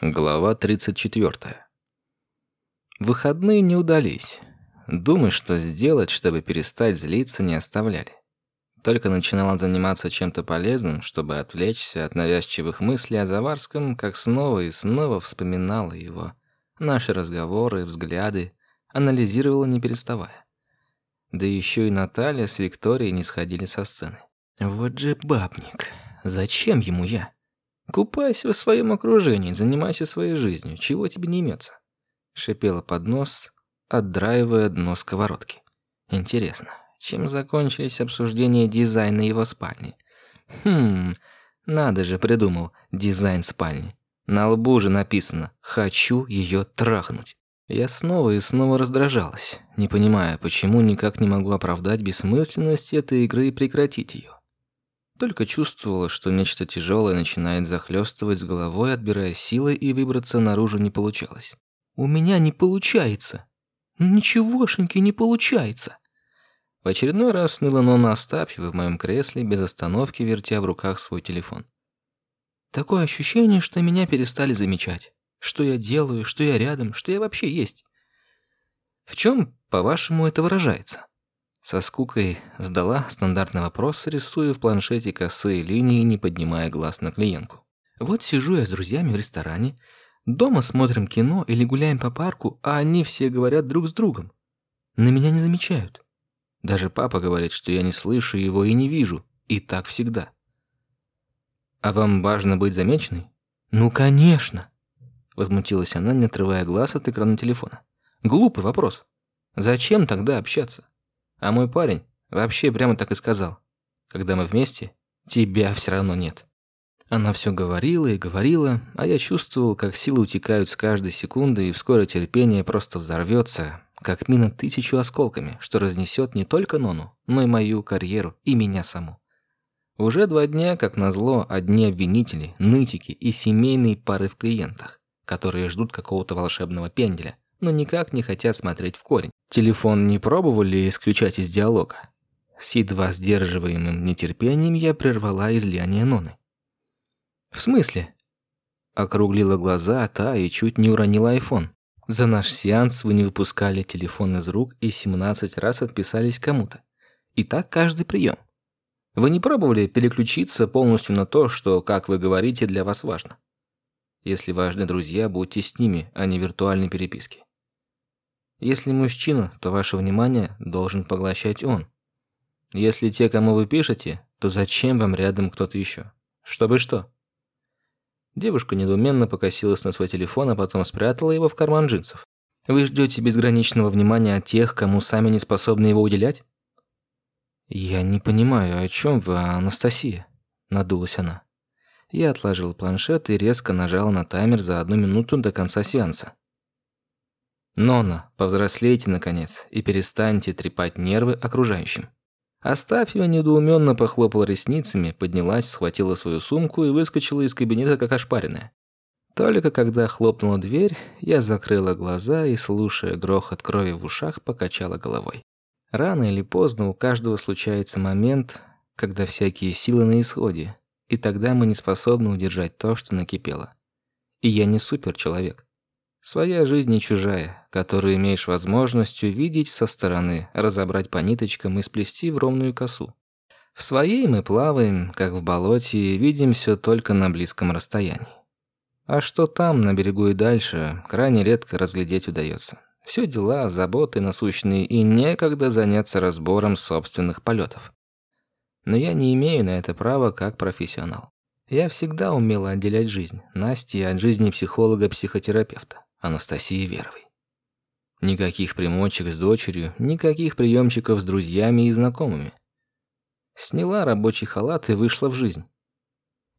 Глава 34. Выходные не удались. Думай, что сделать, чтобы перестать злиться, не оставляли. Только начинала заниматься чем-то полезным, чтобы отвлечься от навязчивых мыслей о Заварском, как снова и снова вспоминала его. Наши разговоры, взгляды, анализировала не переставая. Да еще и Наталья с Викторией не сходили со сцены. Вот же бабник. Зачем ему я? Купайся в своем окружении, занимайся своей жизнью, чего тебе не имется. Шипела под нос, отдраивая дно сковородки. Интересно, чем закончились обсуждения дизайна его спальни? Хм, надо же, придумал дизайн спальни. На лбу же написано «Хочу ее трахнуть». Я снова и снова раздражалась, не понимая, почему никак не могу оправдать бессмысленность этой игры и прекратить ее. Только чувствовала, что нечто тяжелое начинает захлестывать с головой, отбирая силы, и выбраться наружу не получалось. «У меня не получается! Ничегошеньки не получается!» В очередной раз ныла Нона Астафьева в моем кресле, без остановки вертя в руках свой телефон. Такое ощущение, что меня перестали замечать. Что я делаю, что я рядом, что я вообще есть. В чем, по-вашему, это выражается? Со скукой сдала стандартный вопрос, рисуя в планшете косые линии, не поднимая глаз на клиентку. Вот сижу я с друзьями в ресторане, дома смотрим кино или гуляем по парку, а они все говорят друг с другом. На меня не замечают. Даже папа говорит, что я не слышу его и не вижу, и так всегда. А вам важно быть замеченной? Ну, конечно, возмутилась она, не отрывая глаз от экрана телефона. Глупый вопрос. Зачем тогда общаться? А мой парень вообще прямо так и сказал. Когда мы вместе, тебя все равно нет. Она все говорила и говорила, а я чувствовал, как силы утекают с каждой секунды, и вскоре терпение просто взорвется, как мина тысячу осколками, что разнесет не только Нону, но и мою карьеру, и меня саму. Уже два дня, как назло, одни обвинители, нытики и семейные пары в клиентах, которые ждут какого-то волшебного пенделя, но никак не хотят смотреть в корень. Телефон не пробовали исключать из диалога. С едва сдерживаемым нетерпением я прервала излияние Ноны. «В смысле?» Округлила глаза та и чуть не уронила айфон. За наш сеанс вы не выпускали телефон из рук и 17 раз отписались кому-то. И так каждый прием. Вы не пробовали переключиться полностью на то, что, как вы говорите, для вас важно? Если важны друзья, будьте с ними, а не виртуальной переписке. Если мужчина, то ваше внимание должен поглощать он. Если те, кому вы пишете, то зачем вам рядом кто-то еще? Чтобы что? Девушка недоуменно покосилась на свой телефон, а потом спрятала его в карман джинсов. Вы ждете безграничного внимания от тех, кому сами не способны его уделять? Я не понимаю, о чем вы, Анастасия? Надулась она. Я отложил планшет и резко нажал на таймер за одну минуту до конца сеанса. Нона, повзрослейте, наконец, и перестаньте трепать нервы окружающим. Оставьева недоуменно похлопала ресницами, поднялась, схватила свою сумку и выскочила из кабинета, как ошпаренная. Только когда хлопнула дверь, я закрыла глаза и, слушая грохот крови в ушах, покачала головой. Рано или поздно у каждого случается момент, когда всякие силы на исходе, и тогда мы не способны удержать то, что накипело. И я не суперчеловек. Своя жизнь не чужая, которую имеешь возможность увидеть со стороны, разобрать по ниточкам и сплести в ровную косу. В своей мы плаваем, как в болоте, и видим все только на близком расстоянии. А что там, на берегу и дальше, крайне редко разглядеть удается. Все дела, заботы насущные, и некогда заняться разбором собственных полетов. Но я не имею на это права как профессионал. Я всегда умела отделять жизнь Насти от жизни психолога-психотерапевта. Анастасии Веровой. Никаких примочек с дочерью, никаких приемчиков с друзьями и знакомыми. Сняла рабочий халат и вышла в жизнь.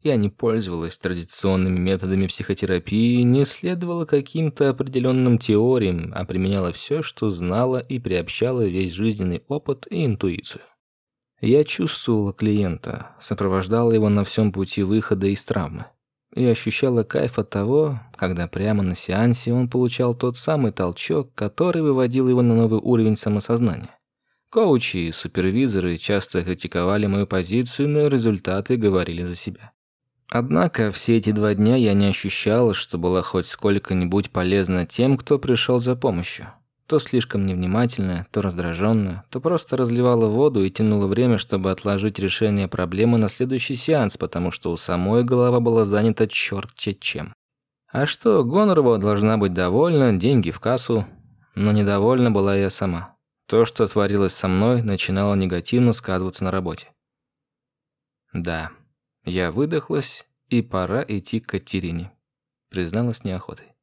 Я не пользовалась традиционными методами психотерапии, не следовала каким-то определенным теориям, а применяла все, что знала и приобщала весь жизненный опыт и интуицию. Я чувствовала клиента, сопровождала его на всем пути выхода из травмы и ощущала кайф от того, когда прямо на сеансе он получал тот самый толчок, который выводил его на новый уровень самосознания. Коучи и супервизоры часто критиковали мою позицию, но результаты говорили за себя. Однако все эти два дня я не ощущала, что была хоть сколько-нибудь полезна тем, кто пришел за помощью. То слишком невнимательная, то раздраженная, то просто разливала воду и тянула время, чтобы отложить решение проблемы на следующий сеанс, потому что у самой голова была занята черт-че чем. А что, Гонорова должна быть довольна, деньги в кассу. Но недовольна была я сама. То, что творилось со мной, начинало негативно сказываться на работе. Да, я выдохлась, и пора идти к Катерине, призналась неохотой.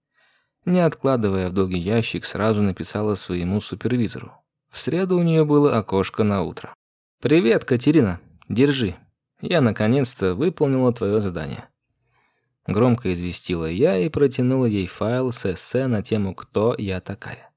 Не откладывая в долгий ящик, сразу написала своему супервизору. В среду у нее было окошко на утро. «Привет, Катерина. Держи. Я наконец-то выполнила твое задание. Громко известила я и протянула ей файл с эссе на тему «Кто я такая?».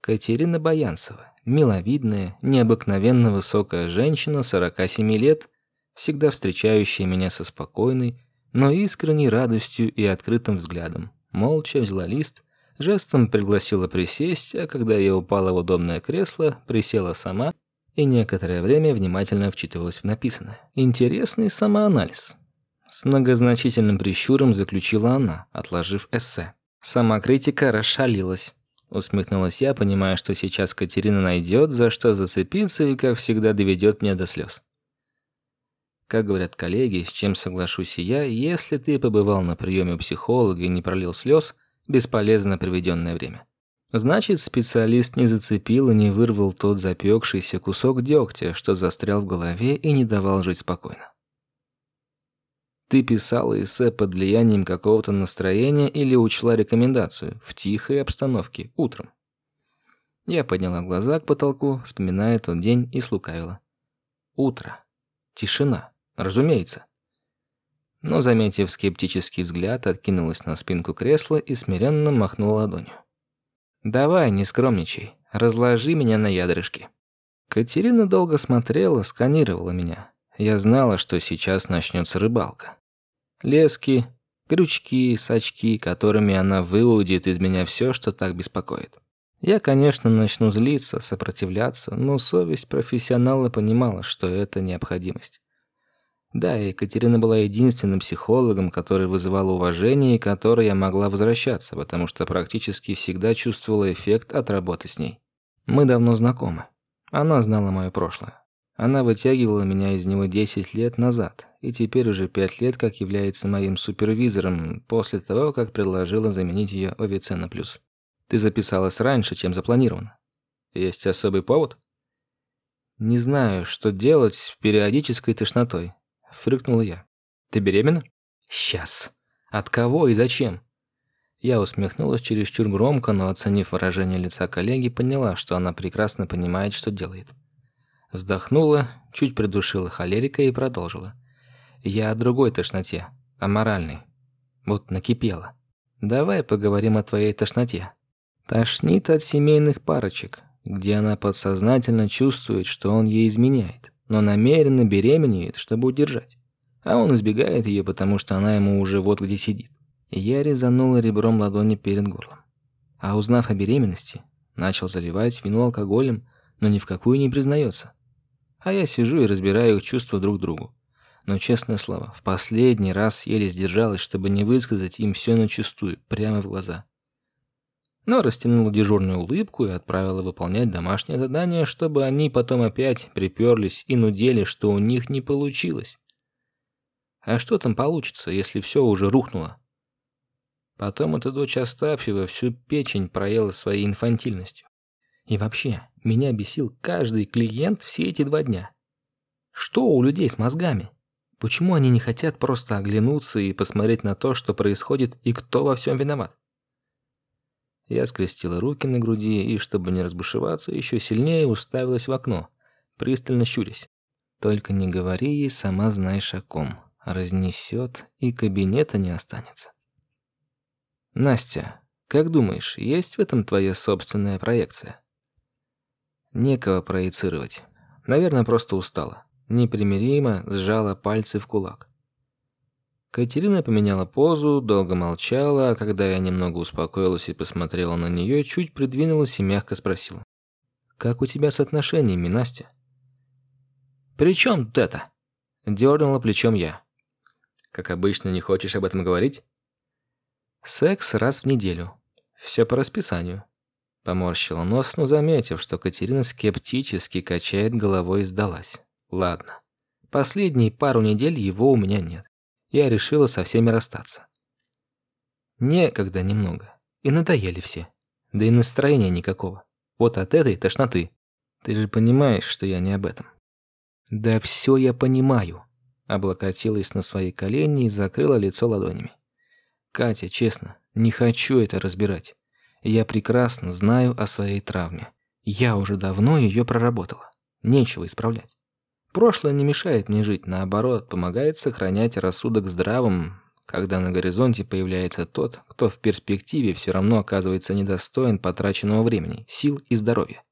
Катерина Баянцева, миловидная, необыкновенно высокая женщина 47 лет, всегда встречающая меня со спокойной, но искренней радостью и открытым взглядом. Молча взяла лист, жестом пригласила присесть, а когда я упала в удобное кресло, присела сама и некоторое время внимательно вчитывалась в написанное. Интересный самоанализ. С многозначительным прищуром заключила она, отложив эссе. Сама критика расшалилась. Усмехнулась я, понимая, что сейчас Катерина найдет, за что зацепиться и, как всегда, доведет меня до слез. Как говорят коллеги, с чем соглашусь и я, если ты побывал на приеме у психолога и не пролил слез, бесполезно проведенное время. Значит, специалист не зацепил и не вырвал тот запекшийся кусок дегтя, что застрял в голове и не давал жить спокойно. Ты писала эссе под влиянием какого-то настроения или учла рекомендацию в тихой обстановке утром. Я подняла глаза к потолку, вспоминая тот день и слукавила. Утро. Тишина. Разумеется. Но, заметив скептический взгляд, откинулась на спинку кресла и смиренно махнула ладонью. «Давай, не скромничай. Разложи меня на ядрышки». Катерина долго смотрела, сканировала меня. Я знала, что сейчас начнется рыбалка. Лески, крючки, сачки, которыми она выудит из меня все, что так беспокоит. Я, конечно, начну злиться, сопротивляться, но совесть профессионала понимала, что это необходимость. Да, Екатерина была единственным психологом, который вызывал уважение и которой я могла возвращаться, потому что практически всегда чувствовала эффект от работы с ней. Мы давно знакомы. Она знала мое прошлое. Она вытягивала меня из него 10 лет назад, и теперь уже 5 лет как является моим супервизором после того, как предложила заменить ее Овицена Плюс. Ты записалась раньше, чем запланировано. Есть особый повод? Не знаю, что делать с периодической тошнотой, фыркнула я. Ты беременна? Сейчас. От кого и зачем? Я усмехнулась чересчур громко, но оценив выражение лица коллеги, поняла, что она прекрасно понимает, что делает. Вздохнула, чуть придушила холерика и продолжила. Я о другой тошноте, о моральной. Вот накипела. Давай поговорим о твоей тошноте. Тошнит от семейных парочек, где она подсознательно чувствует, что он ей изменяет, но намеренно беременеет, чтобы удержать. А он избегает ее, потому что она ему уже вот где сидит. Я резанула ребром ладони перед горлом. А узнав о беременности, начал заливать вино алкоголем, но ни в какую не признается. А я сижу и разбираю их чувства друг другу. Но, честное слово, в последний раз еле сдержалась, чтобы не высказать им все начистую, прямо в глаза. Но растянула дежурную улыбку и отправила выполнять домашнее задание, чтобы они потом опять приперлись и нудели, что у них не получилось. А что там получится, если все уже рухнуло? Потом эта дочь Остапьева всю печень проела своей инфантильностью. И вообще, меня бесил каждый клиент все эти два дня. Что у людей с мозгами? Почему они не хотят просто оглянуться и посмотреть на то, что происходит и кто во всем виноват? Я скрестила руки на груди и, чтобы не разбушеваться, еще сильнее уставилась в окно, пристально щурясь. Только не говори ей, сама знаешь о ком. Разнесет, и кабинета не останется. Настя, как думаешь, есть в этом твоя собственная проекция? Некого проецировать. Наверное, просто устала. Непримиримо сжала пальцы в кулак. Катерина поменяла позу, долго молчала, а когда я немного успокоилась и посмотрела на нее, чуть придвинулась и мягко спросила. «Как у тебя с отношениями, Настя?» «При чем тут это?» Дернула плечом я. Как обычно, не хочешь об этом говорить? Секс раз в неделю. Все по расписанию. Поморщила нос, но заметив, что Катерина скептически качает головой, сдалась. Ладно. Последние пару недель его у меня нет. Я решила со всеми расстаться. Некогда немного. И надоели все. Да и настроения никакого. Вот от этой тошноты. Ты же понимаешь, что я не об этом. Да все я понимаю. Облокотилась на свои колени и закрыла лицо ладонями. Катя, честно, не хочу это разбирать. Я прекрасно знаю о своей травме. Я уже давно ее проработала. Нечего исправлять. Прошлое не мешает мне жить, наоборот, помогает сохранять рассудок здравым, когда на горизонте появляется тот, кто в перспективе все равно оказывается недостоин потраченного времени, сил и здоровья.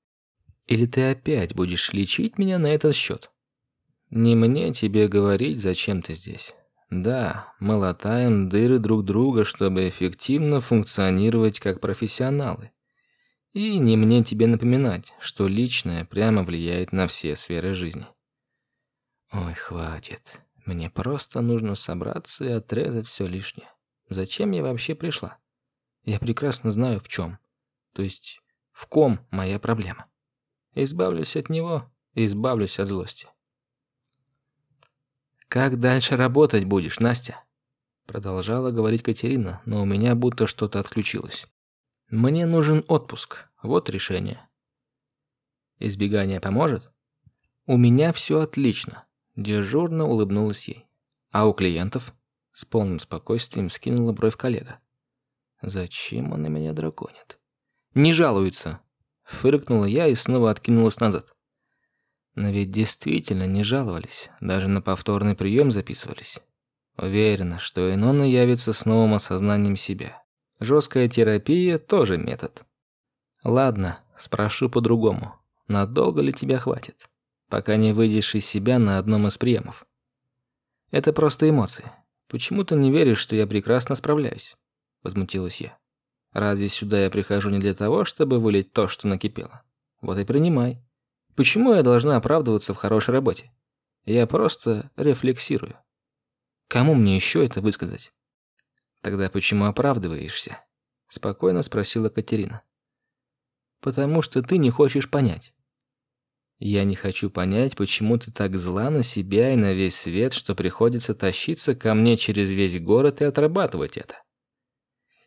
Или ты опять будешь лечить меня на этот счет? Не мне тебе говорить, зачем ты здесь. Да, мы латаем дыры друг друга, чтобы эффективно функционировать как профессионалы. И не мне тебе напоминать, что личное прямо влияет на все сферы жизни. Ой, хватит. Мне просто нужно собраться и отрезать все лишнее. Зачем я вообще пришла? Я прекрасно знаю в чем. То есть в ком моя проблема. Избавлюсь от него и избавлюсь от злости. Как дальше работать будешь, Настя? Продолжала говорить Катерина, но у меня будто что-то отключилось. Мне нужен отпуск. Вот решение. Избегание поможет? У меня все отлично. Дежурно улыбнулась ей. А у клиентов? С полным спокойствием скинула бровь коллега. Зачем он на меня драконит? Не жалуются. Фыркнула я и снова откинулась назад. Но ведь действительно не жаловались, даже на повторный прием записывались. Уверена, что Инона явится с новым осознанием себя. Жесткая терапия тоже метод. Ладно, спрошу по-другому. Надолго ли тебя хватит? Пока не выйдешь из себя на одном из приемов. Это просто эмоции. Почему ты не веришь, что я прекрасно справляюсь? Возмутилась я. Разве сюда я прихожу не для того, чтобы вылить то, что накипело? Вот и принимай. Почему я должна оправдываться в хорошей работе? Я просто рефлексирую. Кому мне еще это высказать? Тогда почему оправдываешься? Спокойно спросила Катерина. Потому что ты не хочешь понять. Я не хочу понять, почему ты так зла на себя и на весь свет, что приходится тащиться ко мне через весь город и отрабатывать это.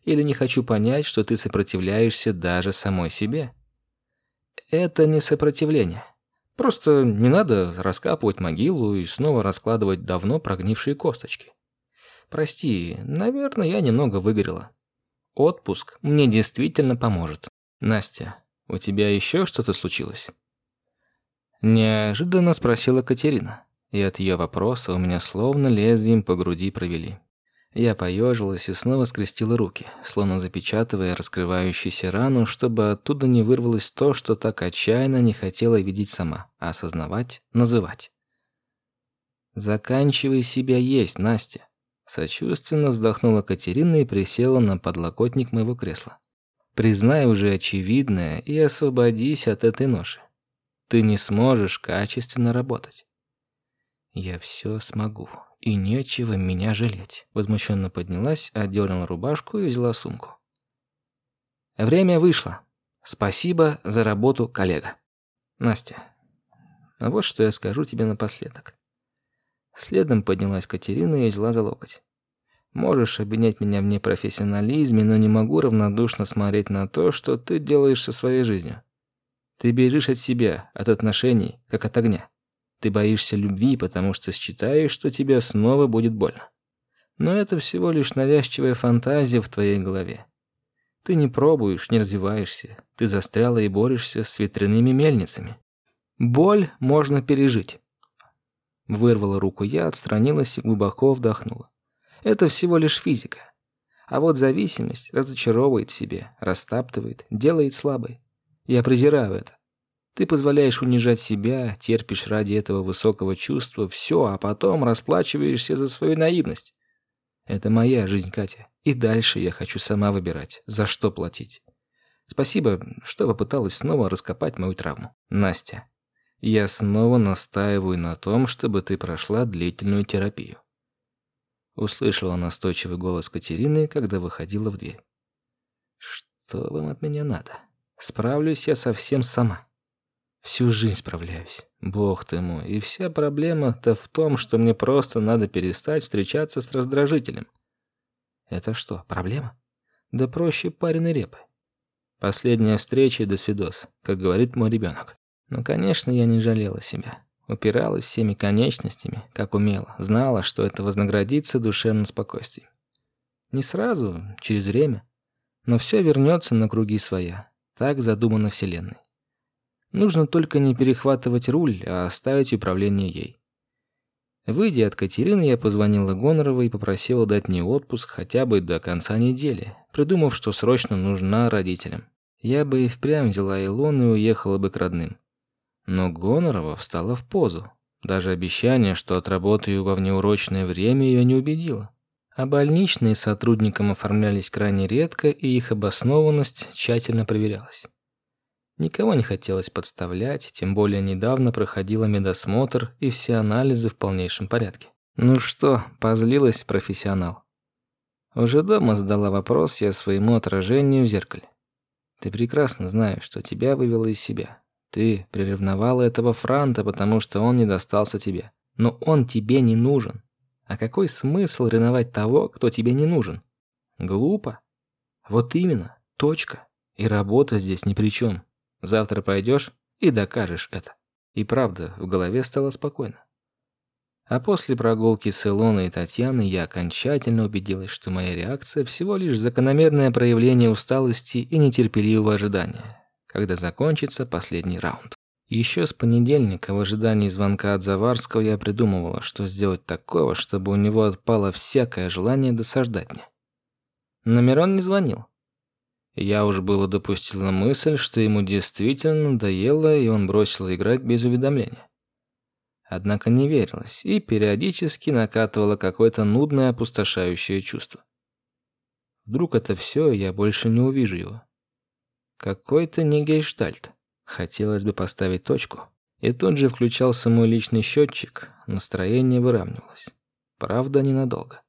Или не хочу понять, что ты сопротивляешься даже самой себе. Это не сопротивление. Просто не надо раскапывать могилу и снова раскладывать давно прогнившие косточки. Прости, наверное, я немного выгорела. Отпуск мне действительно поможет. Настя, у тебя еще что-то случилось? Неожиданно спросила Катерина, и от ее вопроса у меня словно лезвием по груди провели. Я поежилась и снова скрестила руки, словно запечатывая раскрывающуюся рану, чтобы оттуда не вырвалось то, что так отчаянно не хотела видеть сама, а осознавать, называть. «Заканчивай себя есть, Настя!» Сочувственно вздохнула Катерина и присела на подлокотник моего кресла. «Признай уже очевидное и освободись от этой ноши ты не сможешь качественно работать. Я все смогу, и нечего меня жалеть. Возмущенно поднялась, отдернула рубашку и взяла сумку. Время вышло. Спасибо за работу, коллега. Настя, а вот что я скажу тебе напоследок. Следом поднялась Катерина и взяла за локоть. Можешь обвинять меня в непрофессионализме, но не могу равнодушно смотреть на то, что ты делаешь со своей жизнью. Ты бежишь от себя, от отношений, как от огня. Ты боишься любви, потому что считаешь, что тебе снова будет больно. Но это всего лишь навязчивая фантазия в твоей голове. Ты не пробуешь, не развиваешься. Ты застряла и борешься с ветряными мельницами. Боль можно пережить. Вырвала руку я, отстранилась и глубоко вдохнула. Это всего лишь физика. А вот зависимость разочаровывает себе, растаптывает, делает слабой. Я презираю это. Ты позволяешь унижать себя, терпишь ради этого высокого чувства все, а потом расплачиваешься за свою наивность. Это моя жизнь, Катя. И дальше я хочу сама выбирать, за что платить. Спасибо, что попыталась снова раскопать мою травму. Настя, я снова настаиваю на том, чтобы ты прошла длительную терапию. Услышала настойчивый голос Катерины, когда выходила в дверь. «Что вам от меня надо? Справлюсь я совсем сама. Всю жизнь справляюсь. Бог ты мой. И вся проблема-то в том, что мне просто надо перестать встречаться с раздражителем. Это что, проблема? Да проще пареной репы. Последняя встреча и до свидос, как говорит мой ребенок. Но, конечно, я не жалела себя. Упиралась всеми конечностями, как умела. Знала, что это вознаградится душевным спокойствием. Не сразу, через время. Но все вернется на круги своя. Так задумано Вселенной. Нужно только не перехватывать руль, а оставить управление ей. Выйдя от Катерины, я позвонила Гоноровой и попросила дать мне отпуск хотя бы до конца недели, придумав, что срочно нужна родителям. Я бы и впрямь взяла Илон и уехала бы к родным. Но Гонорова встала в позу. Даже обещание, что отработаю во внеурочное время, ее не убедило. А больничные сотрудникам оформлялись крайне редко, и их обоснованность тщательно проверялась. Никого не хотелось подставлять, тем более недавно проходила медосмотр и все анализы в полнейшем порядке. Ну что, позлилась профессионал. Уже дома задала вопрос я своему отражению в зеркале. Ты прекрасно знаешь, что тебя вывело из себя. Ты приревновала этого Франта, потому что он не достался тебе. Но он тебе не нужен. А какой смысл ревновать того, кто тебе не нужен? Глупо. Вот именно. Точка. И работа здесь ни при чем. Завтра пойдешь и докажешь это. И правда, в голове стало спокойно. А после прогулки с Илоной и Татьяной я окончательно убедилась, что моя реакция всего лишь закономерное проявление усталости и нетерпеливого ожидания, когда закончится последний раунд. Еще с понедельника в ожидании звонка от Заварского я придумывала, что сделать такого, чтобы у него отпало всякое желание досаждать мне. Но Мирон не звонил. Я уж было допустила мысль, что ему действительно надоело, и он бросил играть без уведомления. Однако не верилось, и периодически накатывало какое-то нудное опустошающее чувство. Вдруг это все, и я больше не увижу его. Какой-то не гейштальт. Хотелось бы поставить точку. И тут же включался мой личный счетчик, настроение выравнивалось. Правда, ненадолго.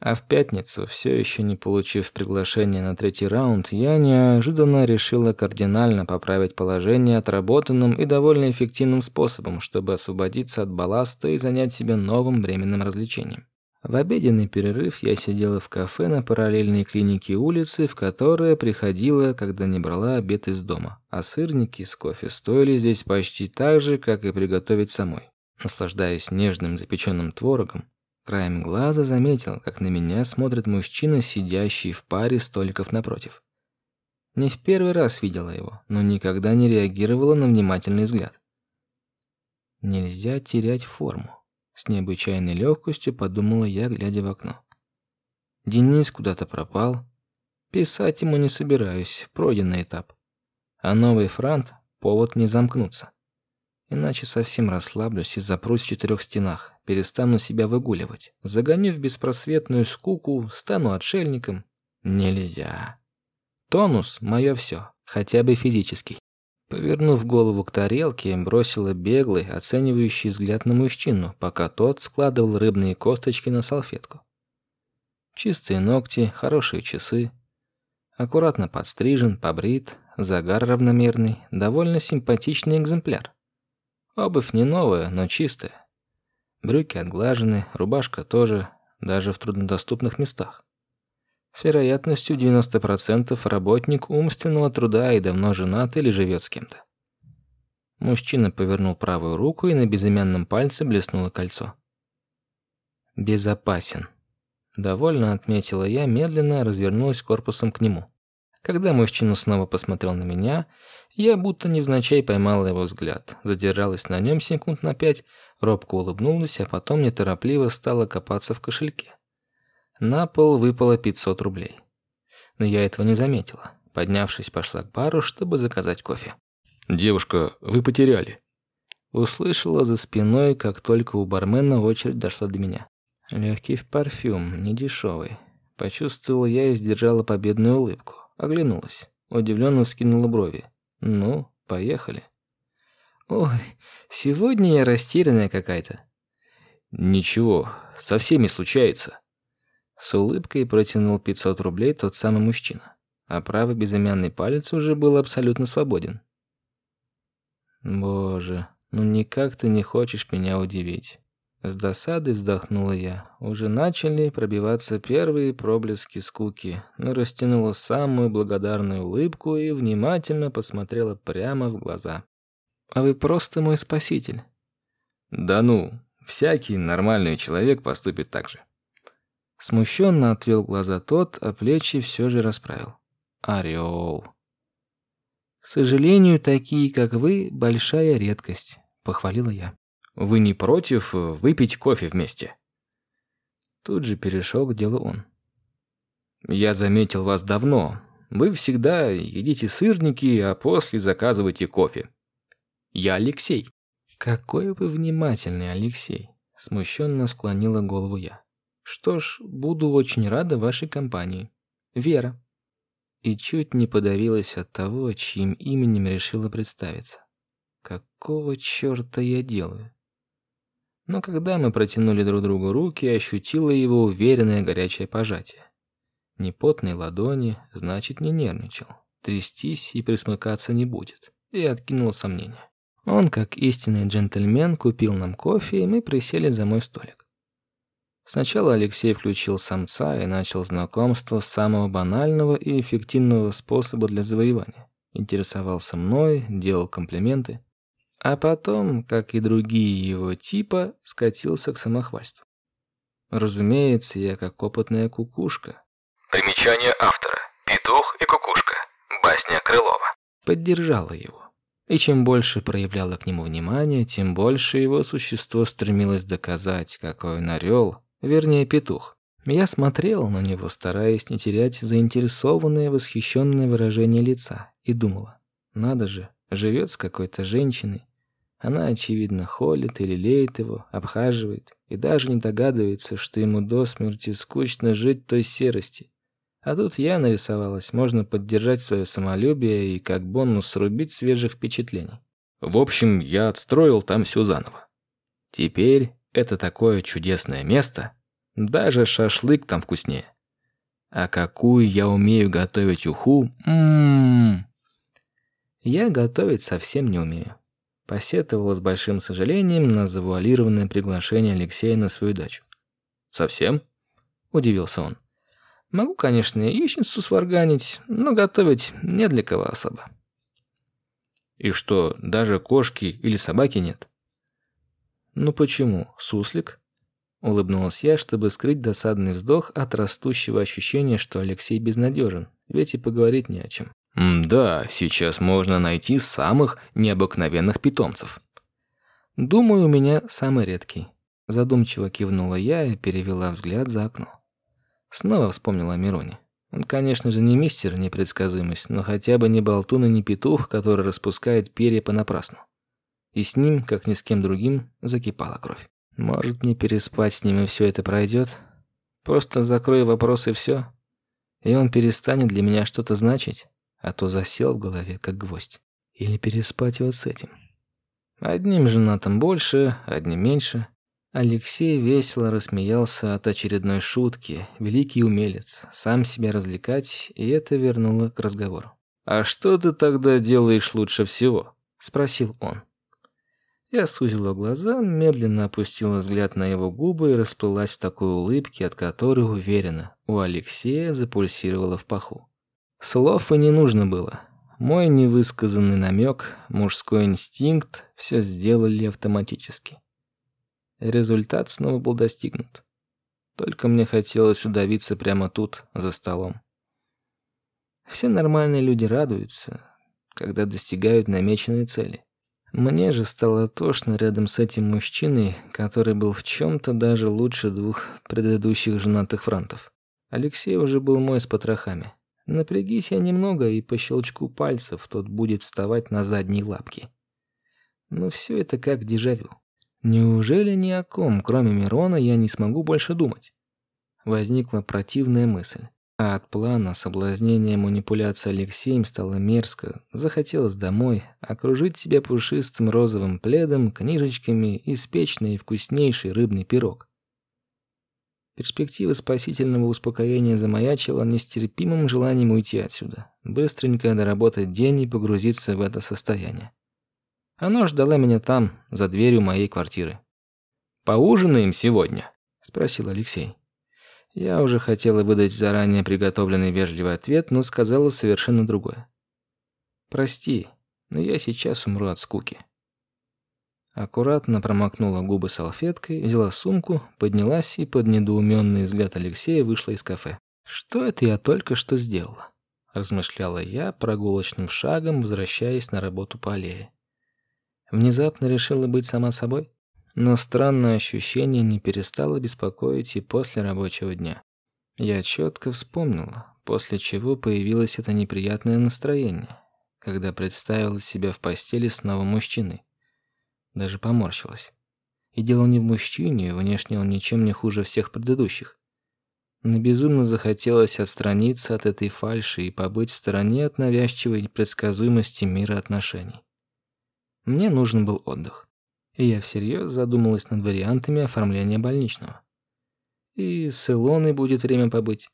А в пятницу, все еще не получив приглашение на третий раунд, я неожиданно решила кардинально поправить положение отработанным и довольно эффективным способом, чтобы освободиться от балласта и занять себя новым временным развлечением. В обеденный перерыв я сидела в кафе на параллельной клинике улицы, в которое приходила, когда не брала обед из дома, а сырники с кофе стоили здесь почти так же, как и приготовить самой. Наслаждаясь нежным запеченным творогом, Краем глаза заметил, как на меня смотрит мужчина, сидящий в паре столиков напротив. Не в первый раз видела его, но никогда не реагировала на внимательный взгляд. Нельзя терять форму. С необычайной легкостью подумала я, глядя в окно. Денис куда-то пропал. Писать ему не собираюсь, пройденный этап. А новый франт — повод не замкнуться. Иначе совсем расслаблюсь и запрусь в четырех стенах, перестану себя выгуливать, загоню в беспросветную скуку, стану отшельником. Нельзя. Тонус — мое все, хотя бы физический. Повернув голову к тарелке, бросила беглый, оценивающий взгляд на мужчину, пока тот складывал рыбные косточки на салфетку. Чистые ногти, хорошие часы. Аккуратно подстрижен, побрит, загар равномерный, довольно симпатичный экземпляр. Обувь не новая, но чистая. Брюки отглажены, рубашка тоже, даже в труднодоступных местах. С вероятностью 90% работник умственного труда и давно женат или живет с кем-то. Мужчина повернул правую руку, и на безымянном пальце блеснуло кольцо. «Безопасен», — довольно отметила я, медленно развернулась корпусом к нему. Когда мужчина снова посмотрел на меня, я будто невзначай поймала его взгляд, задержалась на нем секунд на пять, робко улыбнулась, а потом неторопливо стала копаться в кошельке. На пол выпало 500 рублей. Но я этого не заметила. Поднявшись, пошла к бару, чтобы заказать кофе. «Девушка, вы потеряли». Услышала за спиной, как только у бармена очередь дошла до меня. Легкий в парфюм, недешевый. Почувствовала я и сдержала победную улыбку. Оглянулась. Удивленно скинула брови. «Ну, поехали». «Ой, сегодня я растерянная какая-то». «Ничего, со всеми случается». С улыбкой протянул 500 рублей тот самый мужчина, а правый безымянный палец уже был абсолютно свободен. Боже, ну никак ты не хочешь меня удивить. С досадой вздохнула я. Уже начали пробиваться первые проблески скуки, но растянула самую благодарную улыбку и внимательно посмотрела прямо в глаза. «А вы просто мой спаситель». «Да ну, всякий нормальный человек поступит так же». Смущенно отвел глаза тот, а плечи все же расправил. Орел. К сожалению, такие, как вы, большая редкость, похвалила я. Вы не против э, выпить кофе вместе? Тут же перешел к делу он. Я заметил вас давно. Вы всегда едите сырники, а после заказываете кофе. Я Алексей. Какой вы внимательный, Алексей. Смущенно склонила голову я. Что ж, буду очень рада вашей компании. Вера. И чуть не подавилась от того, чьим именем решила представиться. Какого черта я делаю? но когда мы протянули друг другу руки, ощутила его уверенное горячее пожатие. Не потные ладони, значит, не нервничал. Трястись и присмыкаться не будет. И откинул сомнения. Он, как истинный джентльмен, купил нам кофе, и мы присели за мой столик. Сначала Алексей включил самца и начал знакомство с самого банального и эффективного способа для завоевания. Интересовался мной, делал комплименты. А потом, как и другие его типа, скатился к самохвальству. Разумеется, я как опытная кукушка. Примечание автора. Петух и кукушка. Басня Крылова. Поддержала его. И чем больше проявляла к нему внимания, тем больше его существо стремилось доказать, какой он орел, вернее петух. Я смотрел на него, стараясь не терять заинтересованное, восхищенное выражение лица, и думала, надо же, живет с какой-то женщиной, она, очевидно, холит или леет его, обхаживает и даже не догадывается, что ему до смерти скучно жить той серости. А тут я нарисовалась, можно поддержать свое самолюбие и как бонус срубить свежих впечатлений. В общем, я отстроил там все заново. Теперь это такое чудесное место, даже шашлык там вкуснее. А какую я умею готовить уху? Ммм. Я готовить совсем не умею. Посетовала с большим сожалением на завуалированное приглашение Алексея на свою дачу. «Совсем?» – удивился он. «Могу, конечно, яичницу сварганить, но готовить не для кого особо». «И что, даже кошки или собаки нет?» «Ну почему, суслик?» Улыбнулась я, чтобы скрыть досадный вздох от растущего ощущения, что Алексей безнадежен, ведь и поговорить не о чем. Да, сейчас можно найти самых необыкновенных питомцев. Думаю, у меня самый редкий. Задумчиво кивнула я и перевела взгляд за окно. Снова вспомнила о Мироне. Он, конечно же, не мистер непредсказуемость, но хотя бы не болтун и не петух, который распускает перья понапрасну. И с ним, как ни с кем другим, закипала кровь. Может, мне переспать с ним и все это пройдет? Просто закрою вопрос и все. И он перестанет для меня что-то значить а то засел в голове, как гвоздь. Или переспать вот с этим. Одним женатым больше, одним меньше. Алексей весело рассмеялся от очередной шутки. Великий умелец, сам себя развлекать, и это вернуло к разговору. «А что ты тогда делаешь лучше всего?» – спросил он. Я сузила глаза, медленно опустила взгляд на его губы и расплылась в такой улыбке, от которой, уверена, у Алексея запульсировала в паху. Слов и не нужно было. Мой невысказанный намек, мужской инстинкт все сделали автоматически. Результат снова был достигнут. Только мне хотелось удавиться прямо тут, за столом. Все нормальные люди радуются, когда достигают намеченной цели. Мне же стало тошно рядом с этим мужчиной, который был в чем-то даже лучше двух предыдущих женатых франтов. Алексей уже был мой с потрохами. Напрягись я немного, и по щелчку пальцев тот будет вставать на задние лапки. Но все это как дежавю. Неужели ни о ком, кроме Мирона, я не смогу больше думать? Возникла противная мысль. А от плана соблазнения манипуляции Алексеем стало мерзко. Захотелось домой, окружить себя пушистым розовым пледом, книжечками и спечь наивкуснейший рыбный пирог. Перспектива спасительного успокоения замаячила нестерпимым желанием уйти отсюда, быстренько доработать день и погрузиться в это состояние. Оно ждало меня там, за дверью моей квартиры. «Поужинаем сегодня?» – спросил Алексей. Я уже хотела выдать заранее приготовленный вежливый ответ, но сказала совершенно другое. «Прости, но я сейчас умру от скуки». Аккуратно промокнула губы салфеткой, взяла сумку, поднялась и под недоуменный взгляд Алексея вышла из кафе. «Что это я только что сделала?» Размышляла я прогулочным шагом, возвращаясь на работу по аллее. Внезапно решила быть сама собой? Но странное ощущение не перестало беспокоить и после рабочего дня. Я четко вспомнила, после чего появилось это неприятное настроение, когда представила себя в постели с новым мужчиной даже поморщилась. И дело не в мужчине, внешне он ничем не хуже всех предыдущих. Мне безумно захотелось отстраниться от этой фальши и побыть в стороне от навязчивой предсказуемости мира отношений. Мне нужен был отдых. И я всерьез задумалась над вариантами оформления больничного. И с Илоной будет время побыть.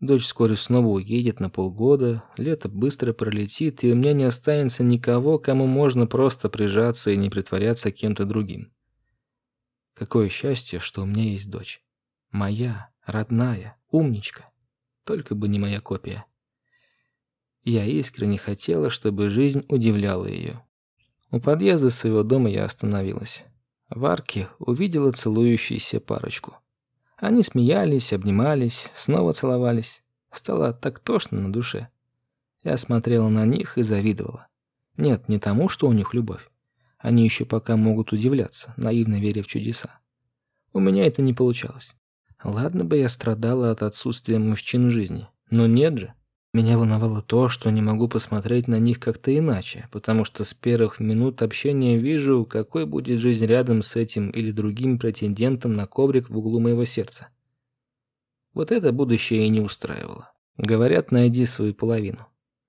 Дочь вскоре снова уедет на полгода, лето быстро пролетит, и у меня не останется никого, кому можно просто прижаться и не притворяться кем-то другим. Какое счастье, что у меня есть дочь. Моя, родная, умничка. Только бы не моя копия. Я искренне хотела, чтобы жизнь удивляла ее. У подъезда своего дома я остановилась. В арке увидела целующуюся парочку. Они смеялись, обнимались, снова целовались. Стало так тошно на душе. Я смотрела на них и завидовала. Нет, не тому, что у них любовь. Они еще пока могут удивляться, наивно веря в чудеса. У меня это не получалось. Ладно бы я страдала от отсутствия мужчин в жизни, но нет же. Меня волновало то, что не могу посмотреть на них как-то иначе, потому что с первых минут общения вижу, какой будет жизнь рядом с этим или другим претендентом на коврик в углу моего сердца. Вот это будущее и не устраивало. Говорят, найди свою половину.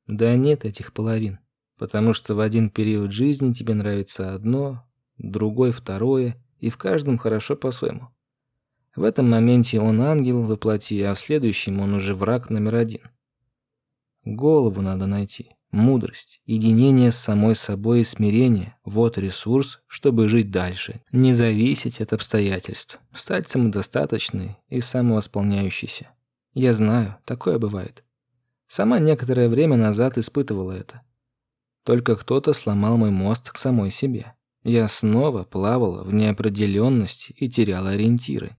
Да нет этих половин, потому что в один период жизни тебе нравится одно, другой второе, и в каждом хорошо по-своему. В этом моменте он ангел воплоти, а в следующем он уже враг номер один – Голову надо найти. Мудрость, единение с самой собой и смирение – вот ресурс, чтобы жить дальше, не зависеть от обстоятельств, стать самодостаточной и самовосполняющейся. Я знаю, такое бывает. Сама некоторое время назад испытывала это. Только кто-то сломал мой мост к самой себе. Я снова плавала в неопределенности и теряла ориентиры.